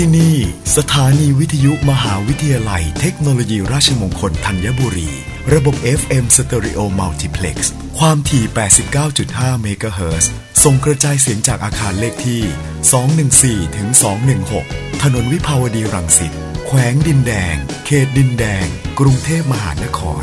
ที่นี่สถานีวิทยุมหาวิทยาลัยเทคโนโลยีราชมงคลธัญบุรี ระบบ FM Stereo Multiplex ความถี่ 89.5 เมกะเฮิรตซ์ส่งกระจายเสียงจากอาคารเลขที่ 214ถึง216 ถนนวิภาวดีรังสิต แขวงดินแดง เขตดินแดง กรุงเทพมหานคร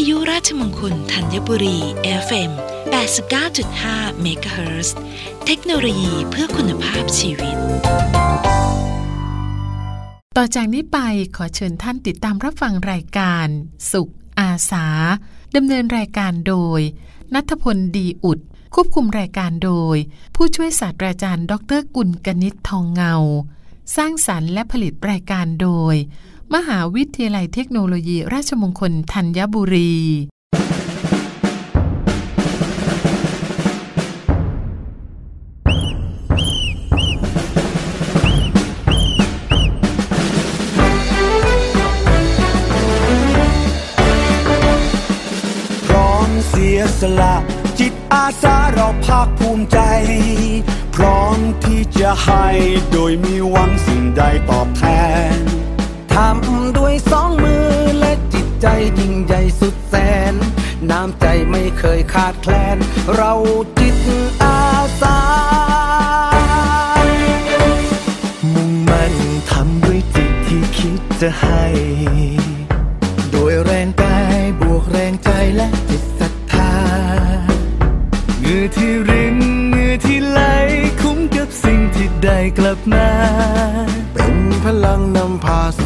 ทยุราชมงคลธัญบุรี FM 89.5เมกะเฮิรตซ์เทคโนโลยีเพื่อคุณภาพชีวิต ต่อจากนี้ไปขอเชิญท่านติดตามรับฟังรายการ สุขอาสาดำเนินรายการโดย นัทพลดีอุด ควบคุมรายการโดย ผู้ช่วยศาสตราจารย์ ดรกุลกนิษฐ์ทองเงา สร้างสรรค์และผลิตรายการโดย มหาวิทยาลัยเทคโนโลยี ราชมงคลธัญบุรี พร้อมเสียสละ จิตอาสาเราภาคภูมิใจ พร้อมที่จะให้โดยมีหวังสิ่งใดตอบแทน ทำด้วยสองมือและจิตใจยิ่งใหญ่สุดแสน น้ำใจไม่เคยขาดแคลน เราจิตอาสา มุ่งมั่นทำด้วยจิตที่คิดจะให้ โดยแรงกายบวกแรงใจและจิตศรัทธาเงื่อที่รินเงื่อที่ไหลคุ้มกับสิ่งที่ได้กลับมา เป็นพลังนำพาส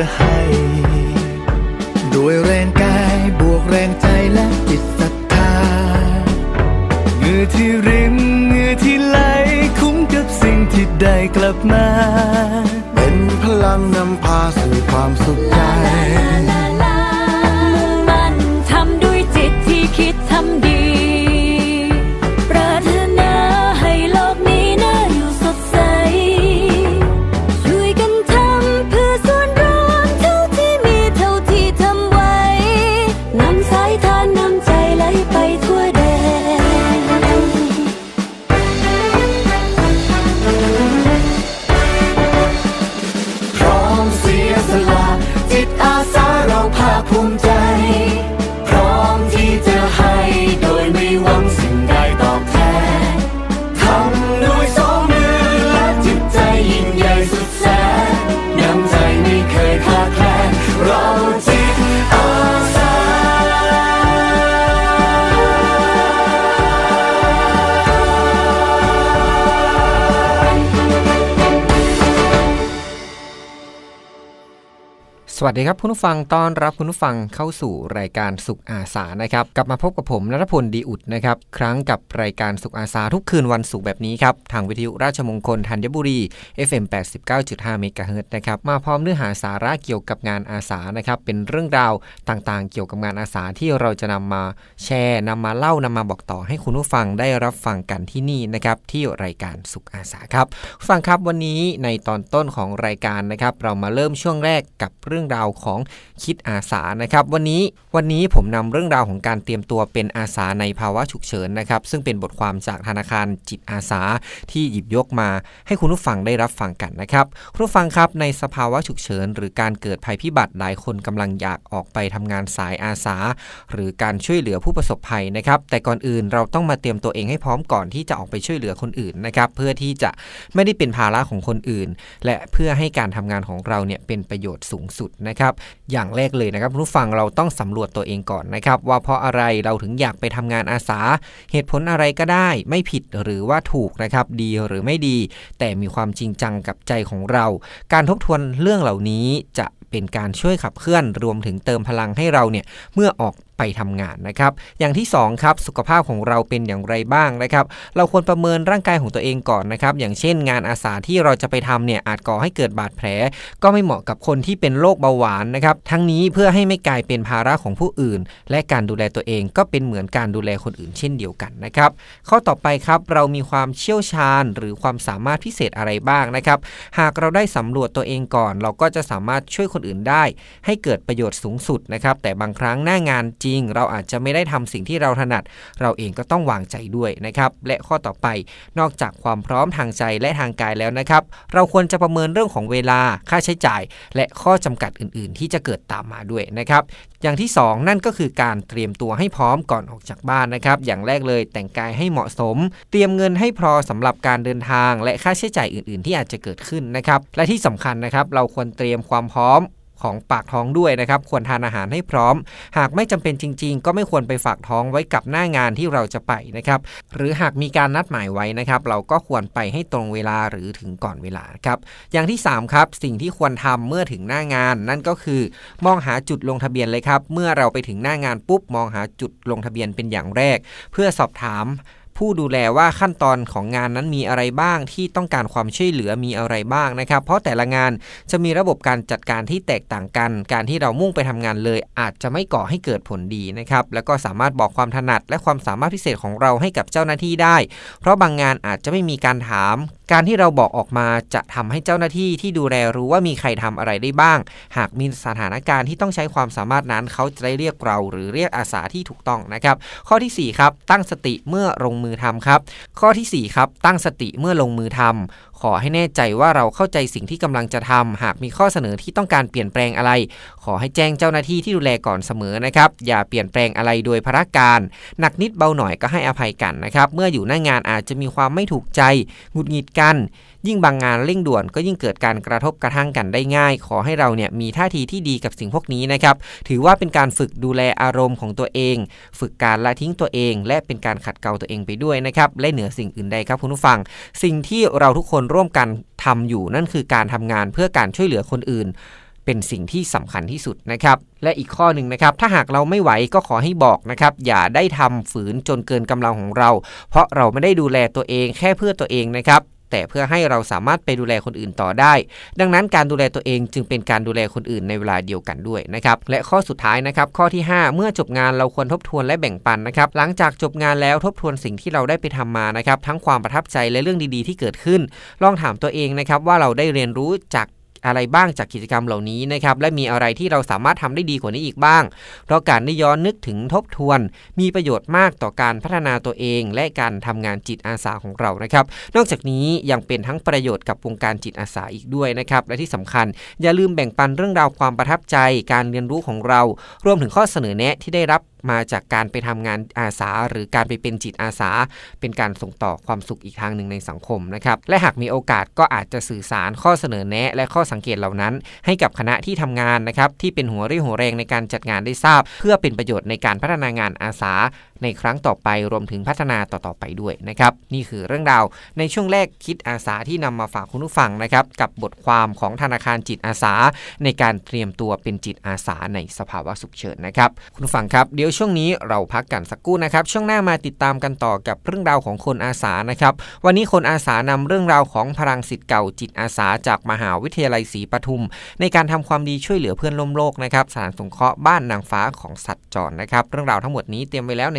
คิด วัสดีครับคุณผู้ฟังต้อนรับคุณผู้ฟังเข้าสู่รายการสุขอาสานะครับ กลับมาพบกับผมนัทพลดีอุดนะครับ ครั้งกับรายการสุขอาสาทุกคืนวันศุกร์แบบนี้ครับ ทางวิทยุราชมงคลธัญบุรี FM 89.5เมกะเฮิรตนะครับ มาพร้อมเนื้อหาสาระเกี่ยวกับงานอาสานะครับ เป็นเรื่องราวต่างๆ เกี่ยวกับงานอาสาที่เราจะนำมาแชร์นำมาเล่านำมาบอกต่อให้คุณผู้ฟังได้รับฟังกันที่นี่นะครับที่รายการสุขอาสาครับฟังครับวันนี้ในตอนต้นของรายการนะครับ เรามาเริ่มช่วงแรกกับเรื่องราวของคิดอาสานะครับ วันนี้วันนี้ผมนำเรื่องราวของการเตรียมตัวเป็นอาสาในภาวะฉุกเฉินนะครับ ซึ่งเป็นบทความจากธนาคารจิตอาสาที่หยิบยกมา ให้คุณผู้ฟังได้รับฟังกันนะครับคุณผู้ฟังครับในสภาวะฉุกเฉิน หรือการเกิดภัยพิบัติหลายคนกำลังอยากออกไปทำงานสายอาสา หรือการช่วยเหลือผู้ประสบภัยนะครับ แต่ก่อนอื่นเราต้องมาเตรียมตัวเองให้พร้อมก่อนที่จะออกไปช่วยเหลือคนอื่นนะครับ เพื่อที่จะไม่ได้เป็นภาระของคนอื่น และเพื่อให้การทำงานของเราเนี่ยเป็นประโยชน์สูงสุดนะครับอย่างแรกเลยนะครับผู้ฟังเราต้องสำรวจตัวเองก่อนนะครับว่าเพราะอะไรเราถึงอยากไปทำงานอาสา เหตุผลอะไรก็ได้ไม่ผิดหรือว่าถูกนะครับดีหรือไม่ดี แต่มีความจริงจังกับใจของเรา การทบทวนเรื่องเหล่านี้จะเป็นการช่วยขับเคลื่อนรวมถึงเติมพลังให้เราเนี่ยเมื่อออก ไปทำงานนะครับ อย่างที่2ครับสุขภาพของเราเป็นอย่างไรบ้างนะครับ เราควรประเมินร่างกายของตัวเองก่อนนะครับ อย่างเช่น งานอาสาที่เราจะไปทำเนี่ยอาจก่อให้เกิดบาดแผล ก็ไม่เหมาะกับคนที่เป็นโรคเบาหวานนะครับ ทั้งนี้เพื่อให้ไม่กลายเป็นภาระของผู้อื่น และการดูแลตัวเองก็เป็นเหมือนการดูแลคนอื่นเช่นเดียวกันนะครับ ข้อต่อไปครับเรามีความเชี่ยวชาญ หรือความสามารถพิเศษอะไรบ้างนะครับ หากเราได้สำรวจตัวเองก่อน เราก็จะสามารถช่วยคนอื่นได้ ให้เกิดประโยชน์สูงสุดนะครับ แต่บางครั้งหน้างานจริงเราอาจจะไม่ได้ทำสิ่งที่เราถนัด เราเองก็ต้องวางใจด้วยนะครับและข้อต่อไปนอกจากความพร้อมทางใจและทางกายแล้วนะครับเราควรจะประเมินเรื่องของเวลาค่าใช้จ่าย และข้อจำกัดอื่น ๆ ที่จะเกิดตามมาด้วยนะครับอย่างที่ 2 นั่นก็คือการเตรียมตัวให้พร้อมก่อนออกจากบ้านนะครับ อย่างแรกเลยแต่งกายให้เหมาะสม เตรียมเงินให้พอสำหรับการเดินทาง และค่าใช้จ่ายอื่น ๆ ที่อาจจะเกิดขึ้นนะครับ และที่สำคัญนะครับ เราควรเตรียมความพร้อม ของปากท้องด้วยนะครับควรทานอาหารให้พร้อม หากไม่จำเป็นจริง ๆ ก็ไม่ควรไปฝากท้องไว้กับหน้างานที่เราจะไปนะครับหรือหากมีการนัดหมายไว้นะครับเราก็ควรไปให้ตรงเวลาหรือถึงก่อนเวลาครับอย่างที่ 3 ครับ สิ่งที่ควรทำเมื่อถึงหน้างาน นั่นก็คือมองหาจุดลงทะเบียนเลยครับ เมื่อเราไปถึงหน้างานปุ๊บมองหาจุดลงทะเบียนเป็นอย่างแรก เพื่อสอบถาม ผู้ดูแลว่าขั้นตอนของงานนั้นมีอะไรบ้างที่ต้องการความช่วยเหลือมีอะไรบ้างนะครับ เพราะแต่ละงานจะมีระบบการจัดการที่แตกต่างกัน การที่เรามุ่งไปทำงานเลย อาจจะไม่ก่อให้เกิดผลดีนะครับแล้วก็สามารถบอกความถนัดและความสามารถพิเศษของเราให้กับเจ้าหน้าที่ได้ เพราะบางงานอาจจะไม่มีการถาม การที่เราบอกออกมาจะทำให้เจ้าหน้าที่ที่ดูแลรู้ว่ามีใครทำอะไรได้บ้าง หากมีสถานการณ์ที่ต้องใช้ความสามารถนั้น เขาจะได้เรียกเราหรือเรียกอาสาที่ถูกต้องนะครับ ข้อที่ 4 ครับ ตั้งสติเมื่อลงมือทำครับ ข้อที่ 4 ครับ ตั้งสติเมื่อลงมือทำ ขอให้แน่ใจว่าเราเข้าใจสิ่งที่กำลังจะทำหากมีข้อเสนอที่ต้องการเปลี่ยนแปลงอะไร ขอให้แจ้งเจ้าหน้าที่ที่ดูแลก่อนเสมอนะครับ อย่าเปลี่ยนแปลงอะไรโดยพระการหนักนิดเบาหน่อยก็ให้อภัยกันนะครับ เมื่ออยู่หน้างานอาจจะมีความไม่ถูกใจหงุดหงิดกัน ยิ่งบางงานเร่งด่วนก็ยิ่งเกิดการกระทบกระทั่งกันได้ง่าย ขอให้เราเนี่ยมีท่าทีที่ดีกับสิ่งพวกนี้นะครับ ถือว่าเป็นการฝึกดูแลอารมณ์ของตัวเอง ฝึกการละทิ้งตัวเอง และเป็นการขัดเกลาตัวเองไปด้วยนะครับ และเหนือสิ่งอื่นใดครับคุณผู้ฟัง สิ่งที่เราทุกคนร่วมกันทำอยู่นั่นคือการทำงานเพื่อการช่วยเหลือคนอื่นเป็นสิ่งที่สำคัญที่สุดนะครับ และอีกข้อหนึ่งนะครับ ถ้าหากเราไม่ไหวก็ขอให้บอกนะครับ อย่าได้ทำฝืนจนเกินกำลังของเรา เพราะเราไม่ได้ดูแลตัวเองแค่เพื่อตัวเองนะครับ แต่เพื่อให้เราสามารถไปดูแลคนอื่นต่อได้ ดังนั้นการดูแลตัวเองจึงเป็นการดูแลคนอื่นในเวลาเดียวกันด้วยนะครับและข้อสุดท้ายนะครับข้อที่ 5 เมื่อจบงานเราควรทบทวนและแบ่งปันนะครับหลังจากจบงานแล้วทบทวนสิ่งที่เราได้ไปทำมานะครับทั้งความประทับใจและเรื่องดีๆ ที่เกิดขึ้น ลองถามตัวเองนะครับว่าเราได้เรียนรู้จาก อะไรบ้างจากกิจกรรมเหล่านี้นะครับและมีอะไรที่เราสามารถทำได้ดีกว่านี้อีกบ้าง เพราะการได้ย้อนนึกถึงทบทวน มีประโยชน์มากต่อการพัฒนาตัวเอง และการทำงานจิตอาสาของเรานะครับ นอกจากนี้ยังเป็นทั้งประโยชน์กับวงการจิตอาสาอีกด้วยนะครับและที่สำคัญอย่าลืมแบ่งปันเรื่องราวความประทับใจ การเรียนรู้ของเรา รวมถึงข้อเสนอแนะที่ได้รับ มาจากการไปทำงานอาสา หรือการไปเป็นจิตอาสา เป็นการส่งต่อความสุขอีกทางหนึ่งในสังคมนะครับและหากมีโอกาสก็อาจจะสื่อสารข้อเสนอแนะ และข้อสังเกตเหล่านั้น ให้กับคณะที่ทำงานนะครับที่เป็นหัวเรี่ยวหัวแรงในการจัดงานได้ทราบ เพื่อเป็นประโยชน์ในการพัฒนางานอาสา ในครั้งต่อไปรวมถึงพัฒนาต่อๆไปด้วยนะครับนี่คือเรื่องราวในช่วงแรกคิดอาสาที่นำมาฝากคุณผู้ฟังนะครับกับบทความของธนาคารจิตอาสา ในการเตรียมตัวเป็นจิตอาสาในสภาวะสุขเฉินนะครับคุณผู้ฟังครับเดี๋ยวช่วงนี้เราพักกันสักครู่นะครับช่วงหน้ามาติดตามกันต่อกับเรื่องราวของคนอาสานะครับวันนี้คนอาสานำเรื่องราวของพลังสิทธิ์เก่าจิตอาสา จากมหาวิทยาลัยศรีปทุม ในการทำความดีช่วยเหลือเพื่อนล้มโลกนะครับสถานสงเคราะห์บ้านนางฟ้าของสัตว์จรนะครับเรื่องราวทั้งหมดนี้เตรียมไว้แล้วใน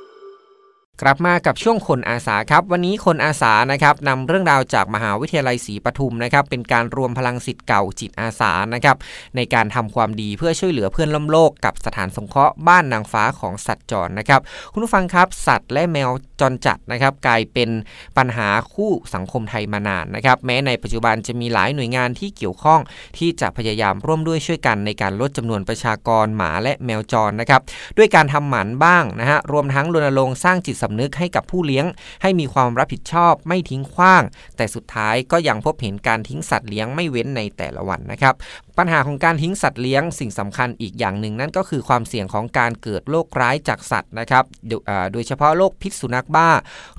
กลับมากับช่วงคนอาสาครับ วันนี้คนอาสานะครับนำเรื่องราวจากมหาวิทยาลัยศรีปทุมนะครับ เป็นการรวมพลังสิทธิ์เก่าจิตอาสานะครับ ในการทำความดีเพื่อช่วยเหลือเพื่อนล่มโลกกับสถานสงเคราะห์บ้านนางฟ้าของสัตว์จรนะครับ คุณผู้ฟังครับ สัตว์และแมวจรจัดนะครับ กลายเป็นปัญหาคู่สังคมไทยมานานนะครับ แม้ในปัจจุบันจะมีหลายหน่วยงานที่เกี่ยวข้องที่จะพยายามร่วมด้วยช่วยกันในการลดจำนวนประชากรหมาและแมวจรนะครับ ด้วยการทำหมันบ้างนะฮะรวมทั้งรณรงค์สร้างจิตสำนึกให้กับผู้เลี้ยง ให้มีความรับผิดชอบไม่ทิ้งขว้าง แต่สุดท้ายก็ยังพบเห็นการทิ้งสัตว์เลี้ยงไม่เว้นในแต่ละวันนะครับปัญหาของการทิ้งสัตว์เลี้ยงสิ่งสำคัญอีกอย่างหนึ่งนั่นก็คือความเสี่ยงของการเกิดโรคร้ายจากสัตว์นะครับโดยเฉพาะโรคพิษสุนัขบ้า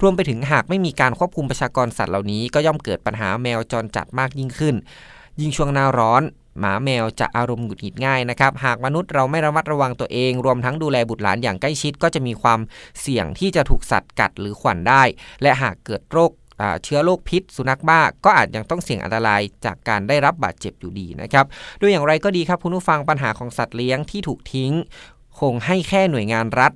รวมไปถึงหากไม่มีการควบคุมประชากรสัตว์เหล่านี้ ก็ย่อมเกิดปัญหาแมวจรจัดมากยิ่งขึ้น ยิ่งช่วงหน้าร้อน หมาแมวจะอารมณ์หงุดหงิดง่ายนะครับ หากมนุษย์เราไม่ระมัดระวังตัวเอง รวมทั้งดูแลบุตรหลานอย่างใกล้ชิด ก็จะมีความเสี่ยงที่จะถูกสัตว์กัดหรือขวัญได้ และหากเกิดโรคเชื้อโรคพิษ สุนัขบ้าก็อาจยังต้องเสี่ยงอันตรายจากการได้รับบาดเจ็บอยู่ดีนะครับด้วยอย่างไรก็ดีครับคุณผู้ฟังปัญหาของสัตว์เลี้ยงที่ถูกทิ้ง คงให้แค่หน่วยงานรัฐ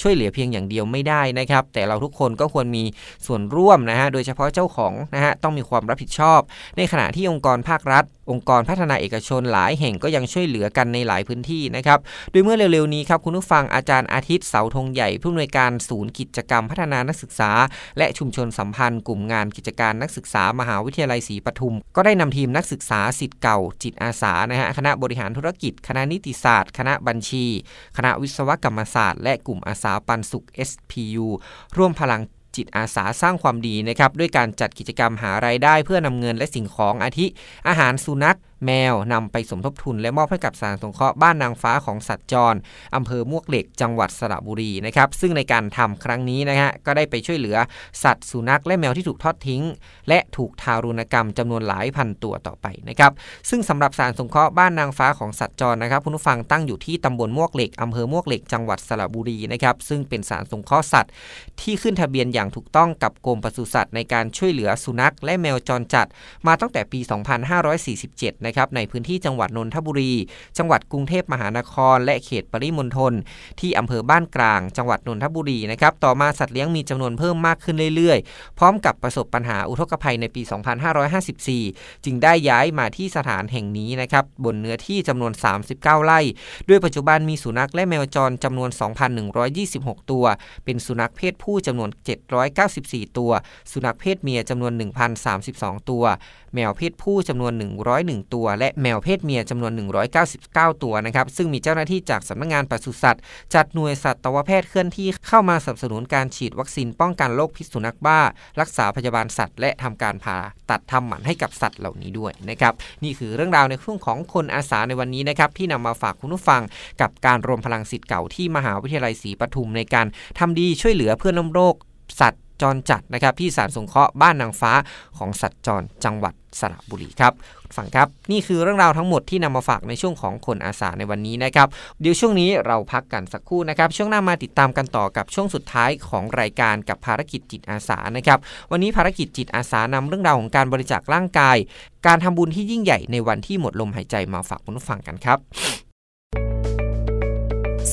ช่วยเหลือเพียงอย่างเดียวไม่ได้นะครับ แต่เราทุกคนก็ควรมีส่วนร่วมนะฮะโดยเฉพาะเจ้าของนะฮะต้องมีความรับผิดชอบ ในขณะที่องค์กรภาครัฐ องค์กรพัฒนาเอกชนหลายแห่งก็ยังช่วยเหลือกันในหลายพื้นที่นะครับโดยเมื่อเร็วๆนี้ครับคุณผู้ฟังอาจารย์อาทิตย์เสาธงใหญ่ผู้อำนวยการศูนย์กิจกรรมพัฒนานักศึกษา และชุมชนสัมพันธ์กลุ่มงานกิจการนักศึกษามหาวิทยาลัยศรีปทุม ก็ได้นำทีมนักศึกษาสิทธิ์เก่า จิตอาสานะฮะคณะบริหารธุรกิจ คณะนิติศาสตร์ คณะบัญชี คณะวิศวกรรมศาสตร์ และกลุ่มอาสาปันสุข SPU ร่วมพลัง จิตอาสาสร้างความดีนะครับด้วยการจัดกิจกรรมหารายได้เพื่อนำเงินและสิ่งของอาทิ อาหารสุนัขแมวนำไปสมทบทุนและมอบให้กับสานสงเคราะห์บ้านนางฟ้าของสัตว์จรอำเภอมวกเหล็กจังหวัดสระบุรีนะครับซึ่งในการทำครั้งนี้นะฮะก็ได้ไปช่วยเหลือสัตว์สุนัขและแมวที่ถูกทอดทิ้ง และถูกทารุณกรรมจำนวนหลายพันตัวต่อไปนะครับซึ่งสำหรับสารสงเคราะห์บ้านนางฟ้าของสัตว์จรนะครับคุณผู้ฟังตั้งอยู่ที่ตำบลมวกเหล็กอำเภอมวกเหล็กจังหวัดสระบุรีนะครับซึ่งเป็นสารสงเคราะห์สัตว์ ที่ขึ้นทะเบียนอย่างถูกต้องกับกรมปศุสัตว์ในการช่วยเหลือสุนัขและแมวจรจัด มาตั้งแต่ปี 2547นะครับในพื้นที่จังหวัดนนทบุรี จังหวัดกรุงเทพมหานคร และเขตปริมณฑลที่อำเภอบ้านกลาง จังหวัดนนทบุรีนะครับต่อมาสัตว์เลี้ยงมีจำนวนเพิ่มมากขึ้นเรื่อยๆ พร้อมกับประสบปัญหาอุทกภัยในปี 2554 จึงได้ย้ายมาที่สถานแห่งนี้นะครับบนเนื้อที่จำนวน 39 ไร่ ด้วยปัจจุบันมีสุนัขและแมวจรจำนวน 2,126 ตัว เป็นสุนัขเพศผู้จำนวน 794 ตัว สุนัขเพศเมียจำนวน 1,032 ตัว แมวเพศผู้จำนวน 101 ตัว และแมวเพศเมียจำนวน 199 ตัวนะครับซึ่งมีเจ้าหน้าที่จากสำนักงงานปศุสัตว์ จัดหน่วยสัตวแพทย์เคลื่อนที่เข้ามาสนับสนุนการฉีดวัคซีนป้องกันโรคพิษสุนัขบ้า รักษาพยาบาลสัตว์ และทำการผ่าตัดทำหมันให้กับสัตว์เหล่านี้ด้วยนะครับนี่คือเรื่องราวในช่วงของคนอาสาในวันนี้นะครับที่นำมาฝากคุณผู้ฟังกับการรวมพลังสิทธิ์เก่าที่มหาวิทยาลัยศรีปทุมในการทำดีช่วยเหลือเพื่อนล้มโรคสัตว์ จรจัดนะครับที่สารสงเคราะห์บ้านนางฟ้าของสัตว์จรจังหวัดสระบุรีครับฟังครับนี่คือเรื่องราวทั้งหมดที่นำมาฝากในช่วงของคนอาสาในวันนี้นะครับเดี๋ยวช่วงนี้เราพักกันสักครู่นะครับ ช่วงหน้ามาติดตามกันต่อกับช่วงสุดท้ายของรายการกับภารกิจจิตอาสานะครับวันนี้ภารกิจจิตอาสานำเรื่องราวของการบริจาคร่างกาย การทำบุญที่ยิ่งใหญ่ในวันที่หมดลมหายใจมาฝากคุณผู้ฟังกันครับ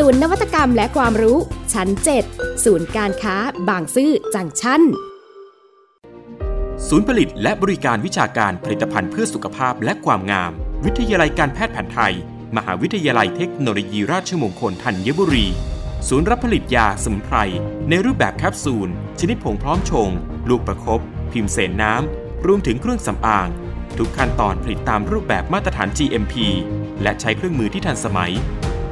ศูนย์นวัตกรรมและความรู้ชั้น7ศูนย์การค้าบางซื่อจังชั้น ศูนย์ผลิตและบริการวิชาการผลิตภัณฑ์เพื่อสุขภาพและความงาม วิทยาลัยการแพทย์แผนไทย มหาวิทยาลัยเทคโนโลยีราชมงคลธัญบุรี ศูนย์รับผลิตยาสมุนไพรในรูปแบบแคปซูล ชนิดผงพร้อมชง ลูกประคบพิมพ์เสนน้ำรวมถึงเครื่องสำอาง ทุกขั้นตอนผลิตตามรูปแบบมาตรฐาน GMP และใช้เครื่องมือที่ทันสมัย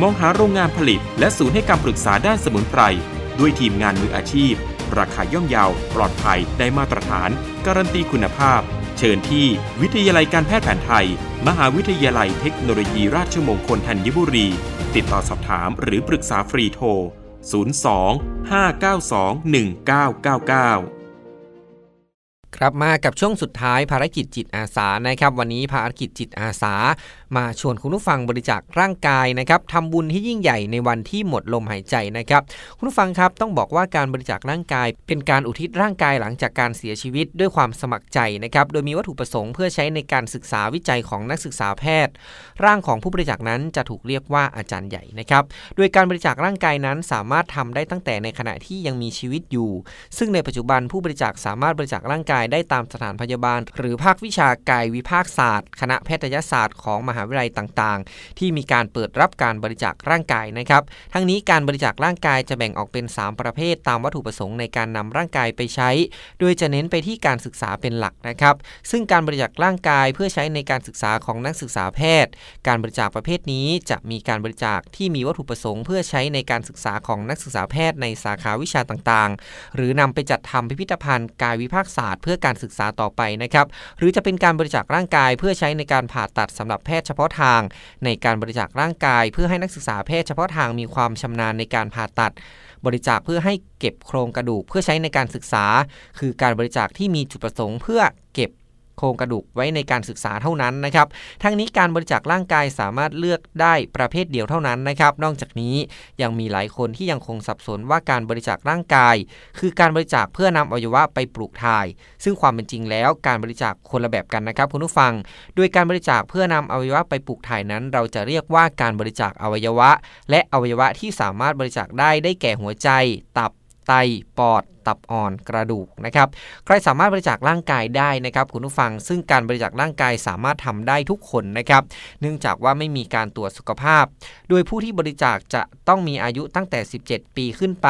มองหาโรงงานผลิต และศูนย์ให้การปรึกษาด้านสมุนไพร ด้วยทีมงานมืออาชีพ ราคาย่อมเยาว ปลอดภัยได้มาตรฐาน การันตีคุณภาพ เชิญที่วิทยาลัยการแพทย์แผนไทย มหาวิทยาลัยเทคโนโลยีราชมงคลธัญบุรี ติดต่อสอบถามหรือปรึกษาฟรีโทร 02 592 1999ครับมากับช่วงสุดท้ายภารกิจจิตอาสานะครับ วันนี้ภารกิจจิตอาสา มาชวนคุณผู้ฟังบริจาคร่างกายนะครับทำบุญที่ยิ่งใหญ่ในวันที่หมดลมหายใจนะครับ คุณผู้ฟังครับต้องบอกว่าการบริจาคร่างกาย เป็นการอุทิศร่างกายหลังจากการเสียชีวิตด้วยความสมัครใจนะครับ โดยมีวัตถุประสงค์เพื่อใช้ในการศึกษาวิจัยของนักศึกษาแพทย์ ร่างของผู้บริจาคนั้นจะถูกเรียกว่าอาจารย์ใหญ่นะครับ โดยการบริจาคร่างกายนั้นสามารถทำได้ตั้งแต่ในขณะที่ยังมีชีวิตอยู่ ซึ่งในปัจจุบันผู้บริจาคสามารถบริจาคร่างกายได้ตามสถานพยาบาล หรือภาควิชากายวิภาคศาสตร์ คณะแพทยศาสตร์ของมหาหาวิทยาลัยต่างๆ ที่มีการเปิดรับการบริจาคร่างกายนะครับ ทั้งนี้การบริจาคร่างกายจะแบ่งออกเป็น 3 ประเภท ตามวัตถุประสงค์ในการนำร่างกายไปใช้ โดยจะเน้นไปที่การศึกษาเป็นหลักนะครับ ซึ่งการบริจาคร่างกายเพื่อใช้ในการศึกษาของนักศึกษาแพทย์ การบริจาคประเภทนี้จะมีการบริจาคที่มีวัตถุประสงค์ เพื่อใช้ในการศึกษาของนักศึกษาแพทย์ในสาขาวิชาต่างๆ หรือนำไปจัดทำพิพิธภัณฑ์กายวิภาคศาสตร์ เพื่อการศึกษาต่อไปนะครับ หรือจะเป็นการบริจาคร่างกายเพื่อใช้ในการผ่าตัดสำหรับแพทย์เฉพาะทาง ในการบริจาคร่างกาย เพื่อให้นักศึกษาแพทย์เฉพาะทางมีความชำนาญในการผ่าตัด บริจาคเพื่อให้เก็บโครงกระดูกเพื่อใช้ในการศึกษา คือการบริจาคที่มีจุดประสงค์ เพื่อเก็บ โครงกระดูกไว้ในการศึกษาเท่านั้นนะครับ ทั้งนี้การบริจาคร่างกายสามารถเลือกได้ประเภทเดียวเท่านั้นนะครับ นอกจากนี้ยังมีหลายคนที่ยังคงสับสนว่าการบริจาคร่างกาย คือการบริจาคเพื่อนำอวัยวะไปปลูกถ่าย ซึ่งความเป็นจริงแล้วการบริจาคคนละแบบกันนะครับคุณผู้ฟัง โดยการบริจาคเพื่อนำอวัยวะไปปลูกถ่ายนั้น เราจะเรียกว่าการบริจาคอวัยวะ และอวัยวะที่สามารถบริจาคได้ได้แก่หัวใจ ตับ ไต ปอด ตับอ่อนกระดูกนะครับใครสามารถบริจาคร่างกายได้นะครับคุณผู้ฟัง ซึ่งการบริจาคร่างกายสามารถทำได้ทุกคนนะครับเนื่องจากว่าไม่มีการตรวจสุขภาพ โดยผู้ที่บริจาคจะต้องมีอายุตั้งแต่ 17 ปีขึ้นไป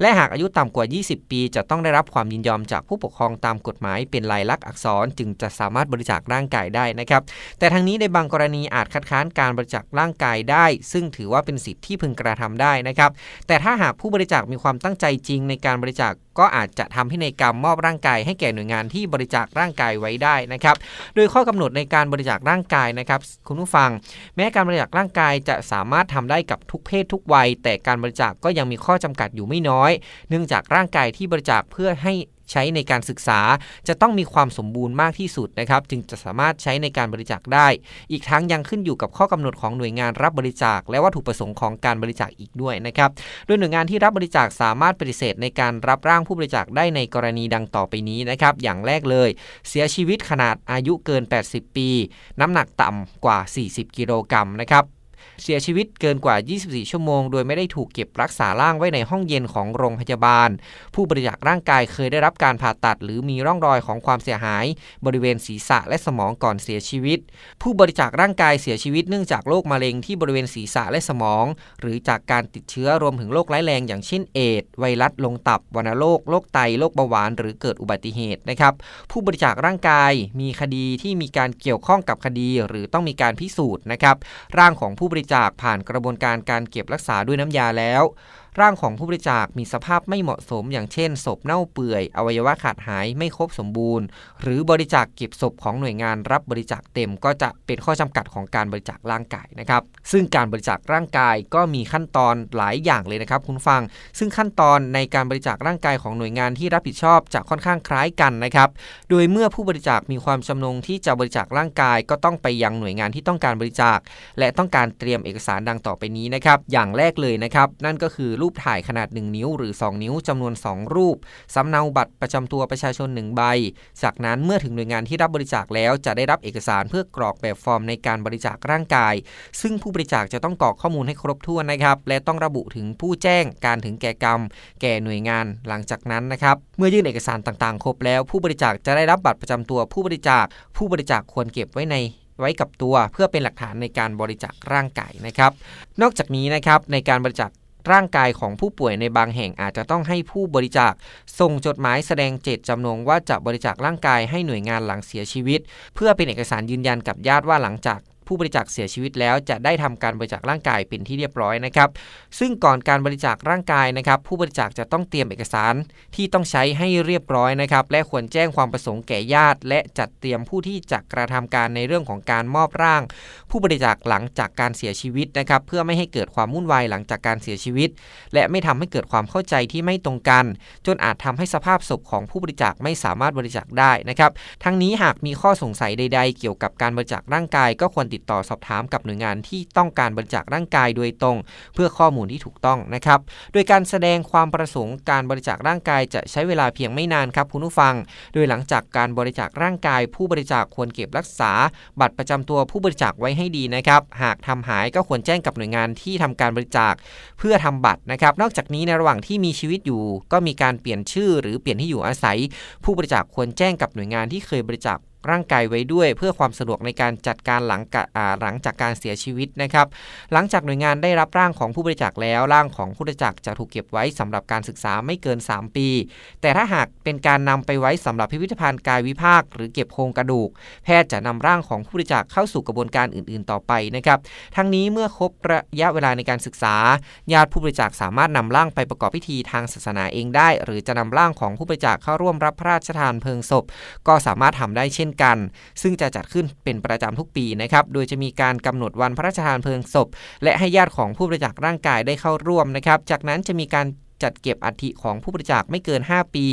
และหากอายุต่ำกว่า 20 ปี จะต้องได้รับความยินยอมจากผู้ปกครองตามกฎหมายเป็นลายลักษณ์อักษรจึงจะสามารถบริจาคร่างกายได้นะครับ แต่ทางนี้ในบางกรณีอาจคัดค้านการบริจาคร่างกายได้ ซึ่งถือว่าเป็นสิทธิที่พึงกระทำได้นะครับ แต่ถ้าหากผู้บริจาคมีความตั้งใจจริงในการบริจาคก็อาจจะทำพินัยกรรมมอบร่างกายให้แก่หน่วยงานที่บริจาคร่างกายไว้ได้นะครับ โดยข้อกำหนดในการบริจาคร่างกายนะครับ คุณผู้ฟัง แม้การบริจาคร่างกายจะสามารถทำได้กับทุกเพศทุกวัย แต่การบริจาคก็ยังมีข้อจำกัดอยู่ไม่น้อย เนื่องจากร่างกายที่บริจาคเพื่อให้ ใช้ในการศึกษา จะต้องมีความสมบูรณ์มากที่สุดนะครับ จึงจะสามารถใช้ในการบริจาคได้ อีกทั้งยังขึ้นอยู่กับข้อกำหนดของหน่วยงานรับบริจาค และวัตถุประสงค์ของการบริจาคอีกด้วยนะครับ โดยหน่วยงานที่รับบริจาคสามารถปฏิเสธในการรับร่างผู้บริจาคได้ในกรณีดังต่อไปนี้นะครับ อย่างแรกเลย เสียชีวิตขนาดอายุเกิน 80 ปี น้ำหนักต่ำกว่า 40 กิโลกรัมนะครับ เสียชีวิตเกินกว่า 24 ชั่วโมง โดยไม่ได้ถูกเก็บรักษาร่างไว้ในห้องเย็นของโรงพยาบาล ผู้บริจาคร่างกายเคยได้รับการผ่าตัด หรือมีร่องรอยของความเสียหาย บริเวณศีรษะและสมองก่อนเสียชีวิต ผู้บริจาคร่างกายเสียชีวิตเนื่องจากโรคมะเร็งที่บริเวณศีรษะและสมอง หรือจากการติดเชื้อรวมถึงโรคร้ายแรงอย่างเช่นเอดไวรัสลงตับวัณโรคโรคไตโรคเบาหวาน หรือเกิดอุบัติเหตุนะครับผู้บริจาคร่างกายมีคดีที่มีการเกี่ยวข้องกับคดี หรือต้องมีการพิสูจน์นะครับร่างของผู้บริจาคผ่านกระบวนการการเก็บรักษาด้วยน้ำยาแล้ว ร่างของผู้บริจาคมีสภาพไม่เหมาะสม อย่างเช่น ศพเน่าเปื่อย อวัยวะขาดหายไม่ครบสมบูรณ์ หรือบริจาคเก็บศพของหน่วยงานรับบริจาคเต็ม ก็จะเป็นข้อจำกัดของการบริจาคร่างกายนะครับ ซึ่งการบริจาคร่างกายก็มีขั้นตอนหลายอย่างเลยนะครับคุณฟัง ซึ่งขั้นตอนในการบริจาคร่างกายของหน่วยงานที่รับผิดชอบจะค่อนข้างคล้ายกันนะครับ โดยเมื่อผู้บริจาคมีความจำนงที่จะบริจาคร่างกาย ก็ต้องไปยังหน่วยงานที่ต้องการบริจาค และต้องการเตรียมเอกสารดังต่อไปนี้นะครับ อย่างแรกเลยนะครับ นั่นก็คือรูปถ่ายขนาด 1 นิ้วหรือ 2 นิ้วจำนวน 2 รูปสำเนาบัตรประจำตัวประชาชน 1 ใบ จากนั้นเมื่อถึงหน่วยงานที่รับบริจาคแล้วจะได้รับเอกสารเพื่อกรอกแบบฟอร์มในการบริจาคร่างกาย ซึ่งผู้บริจาคจะต้องกรอกข้อมูลให้ครบถ้วนนะครับ และต้องระบุถึงผู้แจ้งการถึงแก่กรรม แก่หน่วยงานหลังจากนั้นนะครับเมื่อยื่นเอกสารต่างๆ ครบแล้ว ผู้บริจาคจะได้รับบัตรประจำตัวผู้บริจาค ผู้บริจาคควรเก็บไว้ในไว้กับตัวเพื่อเป็นหลักฐานในการบริจาคร่างกายนะครับ นอกจากนี้นะครับในการบริจาค ร่างกายของผู้ป่วยในบางแห่งอาจจะต้องให้ผู้บริจาค ส่งจดหมายแสดงเจตจำนงว่าจะบริจาคร่างกายให้หน่วยงานหลังเสียชีวิต เพื่อเป็นเอกสารยืนยันกับญาติว่าหลังจาก ผู้บริจาคเสียชีวิตแล้วจะได้ทำการบริจาคร่างกายเป็นที่เรียบร้อยนะครับ ซึ่งก่อนการบริจาคร่างกายนะครับ ผู้บริจาคจะต้องเตรียมเอกสารที่ต้องใช้ให้เรียบร้อยนะครับ และควรแจ้งความประสงค์แก่ญาติ และจัดเตรียมผู้ที่จะกระทำการในเรื่องของการมอบร่าง ผู้บริจาคหลังจากการเสียชีวิตนะครับ เพื่อไม่ให้เกิดความวุ่นวายหลังจากการเสียชีวิต และไม่ทำให้เกิดความเข้าใจที่ไม่ตรงกัน จนอาจทำให้สภาพศพของผู้บริจาคไม่สามารถบริจาคได้นะครับ ทั้งนี้หากมีข้อสงสัยใด ๆ เกี่ยวกับการบริจาคร่างกาย ก็ควรติดต่อสอบถามกับหน่วยงานที่ต้องการบริจาคร่างกายโดยตรง เพื่อข้อมูลที่ถูกต้องนะครับ โดยการแสดงความประสงค์การบริจาคร่างกายจะใช้เวลาเพียงไม่นานครับคุณผู้ฟัง โดยหลังจากการบริจาคร่างกาย ผู้บริจาคควรเก็บรักษา บัตรประจำตัวผู้บริจาคไว้ให้ดีนะครับ หากทำหายก็ควรแจ้งกับหน่วยงานที่ทำการบริจาค เพื่อทำบัตรนะครับ นอกจากนี้ในระหว่างที่มีชีวิตอยู่ ก็มีการเปลี่ยนชื่อ หรือเปลี่ยนที่อยู่อาศัย ผู้บริจาคควรแจ้งกับหน่วยงานที่เคยบริจาค ร่างกายไว้ด้วย เพื่อความสะดวกในการจัดการหลังกะอ่าหลังจากการเสียชีวิตนะครับ หลังจากหน่วยงานได้รับร่างของผู้บริจาคแล้วร่างของผู้บริจาคจะถูกเก็บไว้สำหรับการศึกษาไม่เกิน 3 ปี แต่ถ้าหากเป็นการนำไปไว้สำหรับพิพิธภัณฑ์กายวิภาค หรือเก็บโครงกระดูก แพทย์จะนำร่างของผู้บริจาคเข้าสู่กระบวนการอื่น ๆ ต่อไปนะครับ ทั้งนี้เมื่อครบระยะเวลาในการศึกษา ญาติผู้บริจาคสามารถนำร่างไปประกอบพิธีทางศาสนาเองได้ หรือจะนำร่างของผู้บริจาคเข้าร่วมรับพระราชทานเพลิงศพ ก็สามารถทำได้เช่นกัน ซึ่งจะจัดขึ้นเป็นประจำทุกปีนะครับโดยจะมีการกำหนดวันพระราชทานเพลิงศพ และให้ญาติของผู้บริจาคร่างกายได้เข้าร่วมนะครับจากนั้นจะมีการ จัดเก็บอัฐิของผู้บริจาคไม่เกิน 5 ปี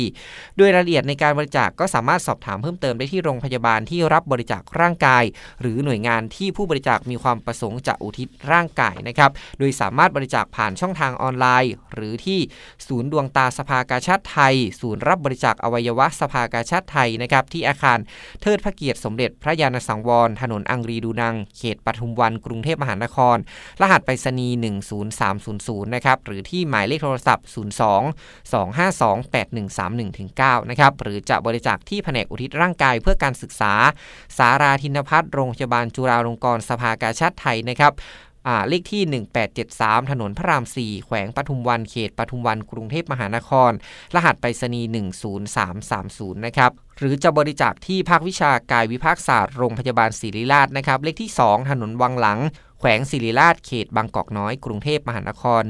โดยรายละเอียดในการบริจาคก็สามารถสอบถามเพิ่มเติมได้ที่โรงพยาบาลที่รับบริจาคร่างกาย หรือหน่วยงานที่ผู้บริจาคมีความประสงค์จะอุทิศร่างกายนะครับ โดยสามารถบริจาคผ่านช่องทางออนไลน์ หรือที่ศูนย์ดวงตาสภากาชาติไทย ศูนย์รับบริจาคอวัยวะสภากาชาติไทยนะครับที่อาคารเทิดพระเกียรติสมเด็จพระยาณสังวร ถนนอังรีดูนัง เขตปทุมวันกรุงเทพมหานคร รหัสไปรษณีย์10300นะครับหรือที่หมายเลขโทรศัพท์ 0 2528131ถึง9นะครับหรือจะบริจาคที่แผนกอุทิศร่างกายเพื่อการศึกษา สาราธินพัฒน์โรงพยาบาลจุฬาลงกรณ์สภากาชาติไทยนะครับเลขที่ 1873 ถนนพระราม 4 แขวงปทุมวัน เขตปทุมวัน กรุงเทพมหานคร รหัสไปรษณีย์ 10330 นะครับ หรือจะบริจาคที่ภาควิชากายวิภาคศาสตร์ โรงพยาบาลศิริราชนะครับ เลขที่ 2 ถนนวังหลัง แขวงศิริราช เขตบางกอกน้อย กรุงเทพมหานคร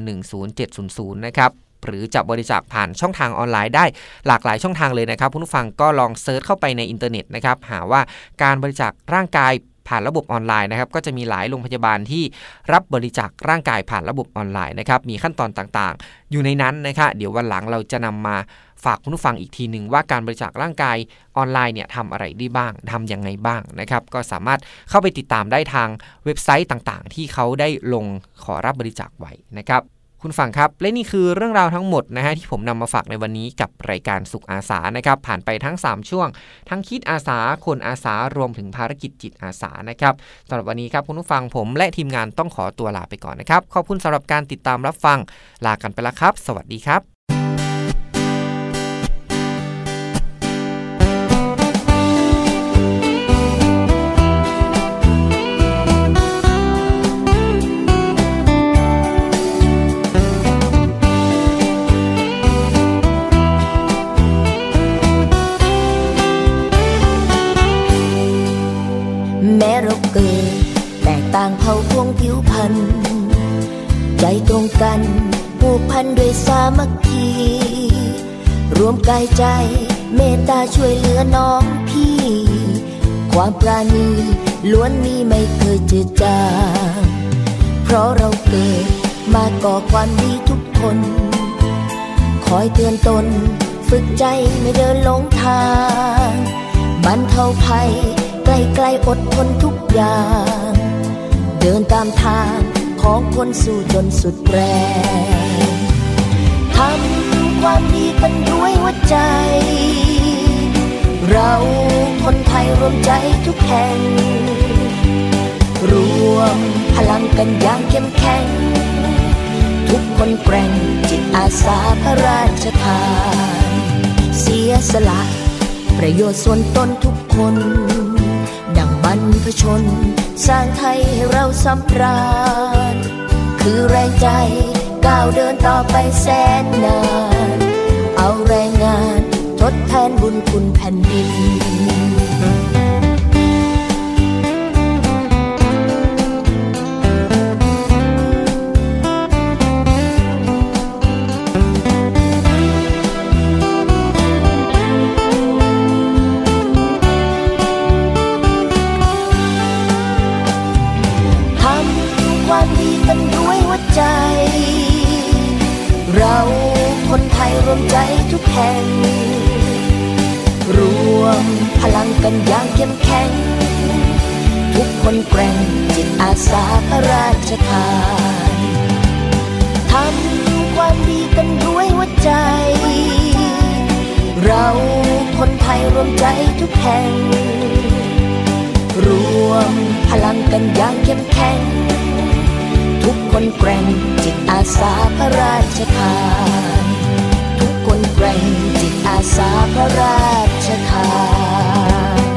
10700 นะครับ หรือจะบริจาคผ่านช่องทางออนไลน์ได้หลากหลายช่องทางเลยนะครับคุณผู้ฟังก็ลอง search เข้าไปในอินเทอร์เน็ตนะครับหาว่าการบริจาคร่างกายผ่านระบบออนไลน์นะครับก็จะมีหลายโรงพยาบาลที่รับบริจาคร่างกายผ่านระบบออนไลน์นะครับมีขั้นตอนต่างๆ อยู่ในนั้นนะคะเดี๋ยววันหลังเราจะนำมาฝากคุณผู้ฟังอีกทีหนึ่งว่าการบริจาคร่างกายออนไลน์เนี่ยทำอะไรได้บ้างทำยังไงบ้างนะครับก็สามารถเข้าไปติดตามได้ทางเว็บไซต์ต่างๆ ที่เขาได้ลงขอรับบริจาคไว้นะครับ คุณฟังครับ และนี่คือเรื่องราวทั้งหมดนะฮะที่ผมนำมาฝากในวันนี้กับรายการสุขอาสานะครับ ผ่านไปทั้ง 3 ช่วง ทั้งคิดอาสา คนอาสารวมถึงภารกิจจิตอาสานะครับสำหรับวันนี้ครับคุณผู้ฟังผมและทีมงานต้องขอตัวลาไปก่อนนะครับ ขอบคุณสำหรับการติดตามรับฟังลากันไปแล้วครับ สวัสดีครับ กัน ผูกพันด้วยสามัคคี รวมกายใจเมตตาช่วยเหลือน้องพี่ ความปราณีล้วนมีไม่เคยจืดจางเพราะเราเกิดมาก่อความดีทุกคน คอยเตือนตน ฝึกใจไม่เดินหลงทางบรรเทาภัยใกล้ๆอดทนทุกอย่าง เดินตามทาง ของคนสู้จนสุดแรงทำความดีกันด้วยหัวใจ เราคนไทยรวมใจทุกแห่ง รวมพลังกันอย่างเข้มแข็ง ทุกคนแกร่งจิตอาสาพระราชทาน เสียสละประโยชน์ส่วนตนทุกคน ดังบรรพชน สร้างไทยให้เราสำราญ คือแรงใจ ก้าวเดินต่อไปแสนนาน เอาแรงงานทดแทนบุญคุณแผ่นดินทำความดีกัน วมใจทุกแห่ง รวมพลังกันอย่างเข้มแข็ง ทุกคนแกร่งจิตอาสาพระราชทานทำความดีกันด้วยหัวใจ เราคนไทยรวมใจทุกแห่ง รวมพลังกันอย่างเข้มแข็งทุกคนแกร่งจิตอาสาพระราชทาน คนแกร่งจิตอาสาพระราชทาน